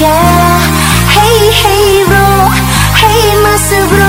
Yeah, Hey hey bro. Hey my bro.